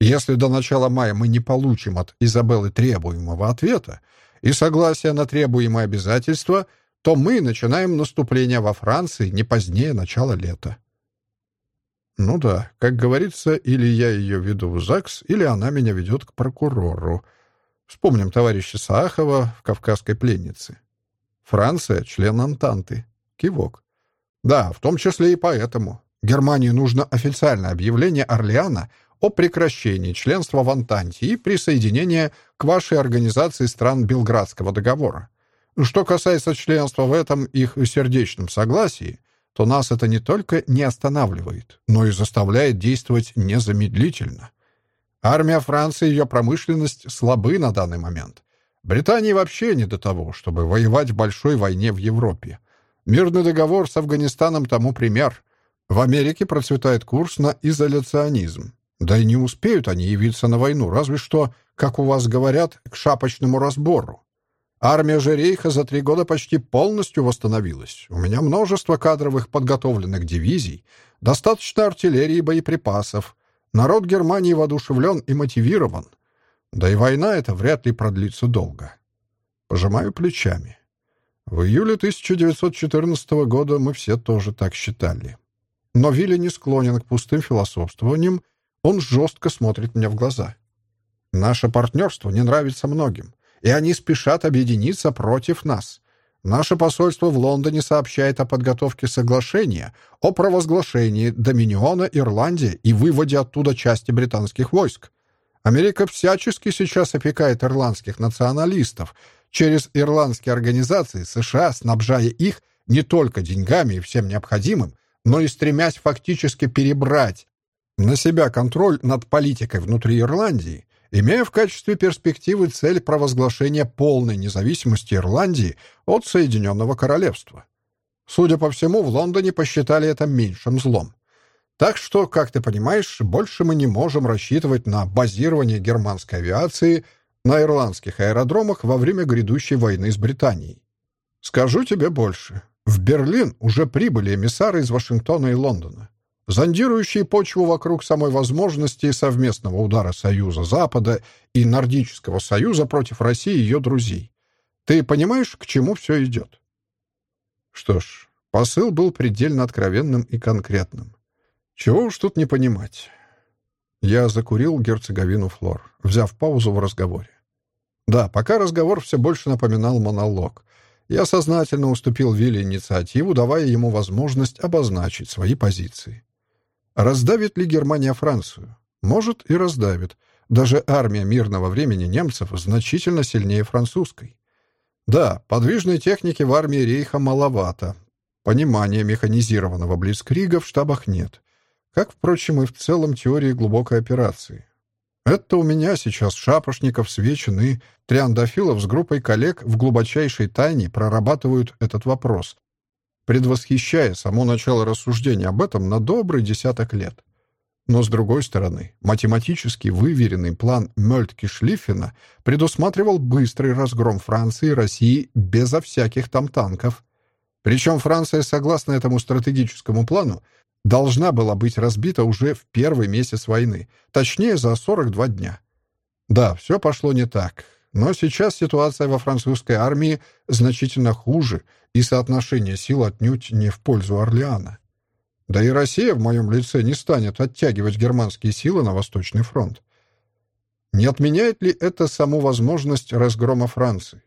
Если до начала мая мы не получим от Изабеллы требуемого ответа и согласия на требуемые обязательства, то мы начинаем наступление во Франции не позднее начала лета. Ну да, как говорится, или я ее веду в ЗАГС, или она меня ведет к прокурору. Вспомним товарища Саахова в «Кавказской пленнице». Франция — член Антанты. Кивок. Да, в том числе и поэтому. Германии нужно официальное объявление Орлеана о прекращении членства в Антанте и присоединении к вашей организации стран Белградского договора. Что касается членства в этом их сердечном согласии, то нас это не только не останавливает, но и заставляет действовать незамедлительно. Армия Франции и ее промышленность слабы на данный момент. Британии вообще не до того, чтобы воевать в большой войне в Европе. Мирный договор с Афганистаном тому пример. В Америке процветает курс на изоляционизм. Да и не успеют они явиться на войну, разве что, как у вас говорят, к шапочному разбору. Армия же Рейха за три года почти полностью восстановилась. У меня множество кадровых подготовленных дивизий, достаточно артиллерии и боеприпасов. Народ Германии воодушевлен и мотивирован. Да и война эта вряд ли продлится долго. Пожимаю плечами. В июле 1914 года мы все тоже так считали. Но Вилли не склонен к пустым философствованиям, он жестко смотрит мне в глаза. Наше партнерство не нравится многим и они спешат объединиться против нас. Наше посольство в Лондоне сообщает о подготовке соглашения о провозглашении Доминиона Ирландии и выводе оттуда части британских войск. Америка всячески сейчас опекает ирландских националистов через ирландские организации США, снабжая их не только деньгами и всем необходимым, но и стремясь фактически перебрать на себя контроль над политикой внутри Ирландии имея в качестве перспективы цель провозглашения полной независимости Ирландии от Соединенного Королевства. Судя по всему, в Лондоне посчитали это меньшим злом. Так что, как ты понимаешь, больше мы не можем рассчитывать на базирование германской авиации на ирландских аэродромах во время грядущей войны с Британией. Скажу тебе больше. В Берлин уже прибыли эмиссары из Вашингтона и Лондона зондирующие почву вокруг самой возможности совместного удара Союза Запада и Нордического Союза против России и ее друзей. Ты понимаешь, к чему все идет? Что ж, посыл был предельно откровенным и конкретным. Чего уж тут не понимать. Я закурил герцоговину Флор, взяв паузу в разговоре. Да, пока разговор все больше напоминал монолог. Я сознательно уступил Вилле инициативу, давая ему возможность обозначить свои позиции. Раздавит ли Германия Францию? Может, и раздавит. Даже армия мирного времени немцев значительно сильнее французской. Да, подвижной техники в армии Рейха маловато. Понимания механизированного блицкрига в штабах нет. Как, впрочем, и в целом теории глубокой операции. Это у меня сейчас Шапошников, Свечин и Триандафилов с группой коллег в глубочайшей тайне прорабатывают этот вопрос, предвосхищая само начало рассуждения об этом на добрый десяток лет. Но, с другой стороны, математически выверенный план Мёльтки-Шлиффена предусматривал быстрый разгром Франции и России безо всяких там танков. Причем Франция, согласно этому стратегическому плану, должна была быть разбита уже в первый месяц войны, точнее, за 42 дня. Да, все пошло не так, но сейчас ситуация во французской армии значительно хуже, и соотношение сил отнюдь не в пользу Орлеана. Да и Россия в моем лице не станет оттягивать германские силы на Восточный фронт. Не отменяет ли это саму возможность разгрома Франции?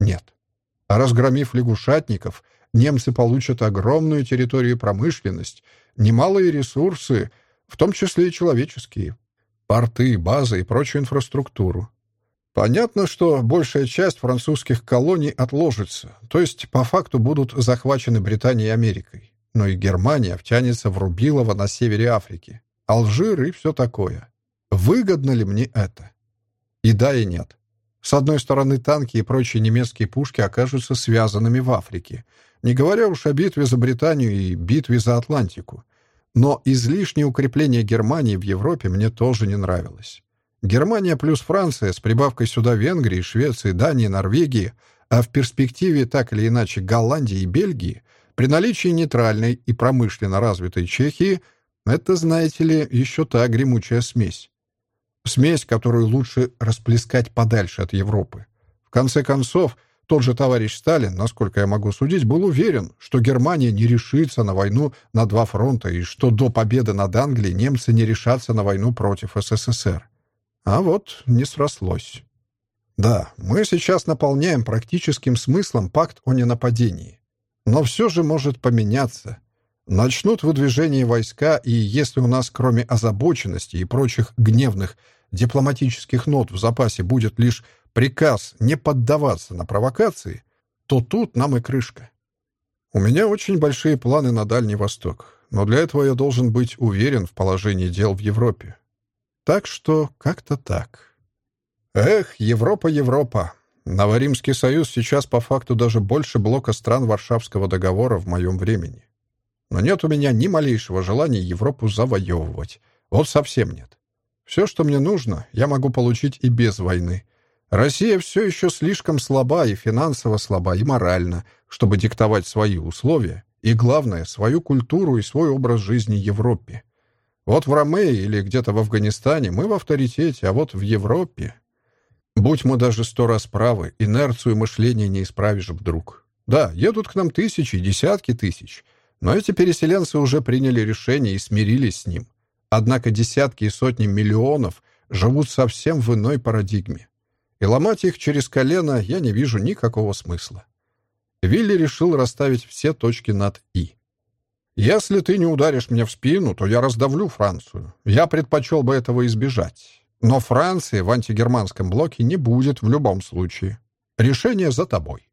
Нет. А разгромив лягушатников, немцы получат огромную территорию и промышленность, немалые ресурсы, в том числе и человеческие, порты, базы и прочую инфраструктуру. Понятно, что большая часть французских колоний отложится, то есть по факту будут захвачены Британией и Америкой. Но и Германия втянется в Рубилово на севере Африки, Алжир и все такое. Выгодно ли мне это? И да, и нет. С одной стороны, танки и прочие немецкие пушки окажутся связанными в Африке, не говоря уж о битве за Британию и битве за Атлантику. Но излишнее укрепление Германии в Европе мне тоже не нравилось. Германия плюс Франция с прибавкой сюда Венгрии, Швеции, Дании, Норвегии, а в перспективе так или иначе Голландии и Бельгии, при наличии нейтральной и промышленно развитой Чехии, это, знаете ли, еще та гремучая смесь. Смесь, которую лучше расплескать подальше от Европы. В конце концов, тот же товарищ Сталин, насколько я могу судить, был уверен, что Германия не решится на войну на два фронта и что до победы над Англией немцы не решатся на войну против СССР. А вот не срослось. Да, мы сейчас наполняем практическим смыслом пакт о ненападении. Но все же может поменяться. Начнут выдвижение войска, и если у нас кроме озабоченности и прочих гневных дипломатических нот в запасе будет лишь приказ не поддаваться на провокации, то тут нам и крышка. У меня очень большие планы на Дальний Восток, но для этого я должен быть уверен в положении дел в Европе. Так что как-то так. Эх, Европа, Европа. Новоримский союз сейчас по факту даже больше блока стран Варшавского договора в моем времени. Но нет у меня ни малейшего желания Европу завоевывать. Вот совсем нет. Все, что мне нужно, я могу получить и без войны. Россия все еще слишком слаба и финансово слаба, и морально, чтобы диктовать свои условия, и, главное, свою культуру и свой образ жизни Европе. Вот в Ромее или где-то в Афганистане мы в авторитете, а вот в Европе... Будь мы даже сто раз правы, инерцию мышления не исправишь вдруг. Да, едут к нам тысячи, десятки тысяч, но эти переселенцы уже приняли решение и смирились с ним. Однако десятки и сотни миллионов живут совсем в иной парадигме. И ломать их через колено я не вижу никакого смысла. Вилли решил расставить все точки над «и». «Если ты не ударишь мне в спину, то я раздавлю Францию. Я предпочел бы этого избежать. Но Франции в антигерманском блоке не будет в любом случае. Решение за тобой».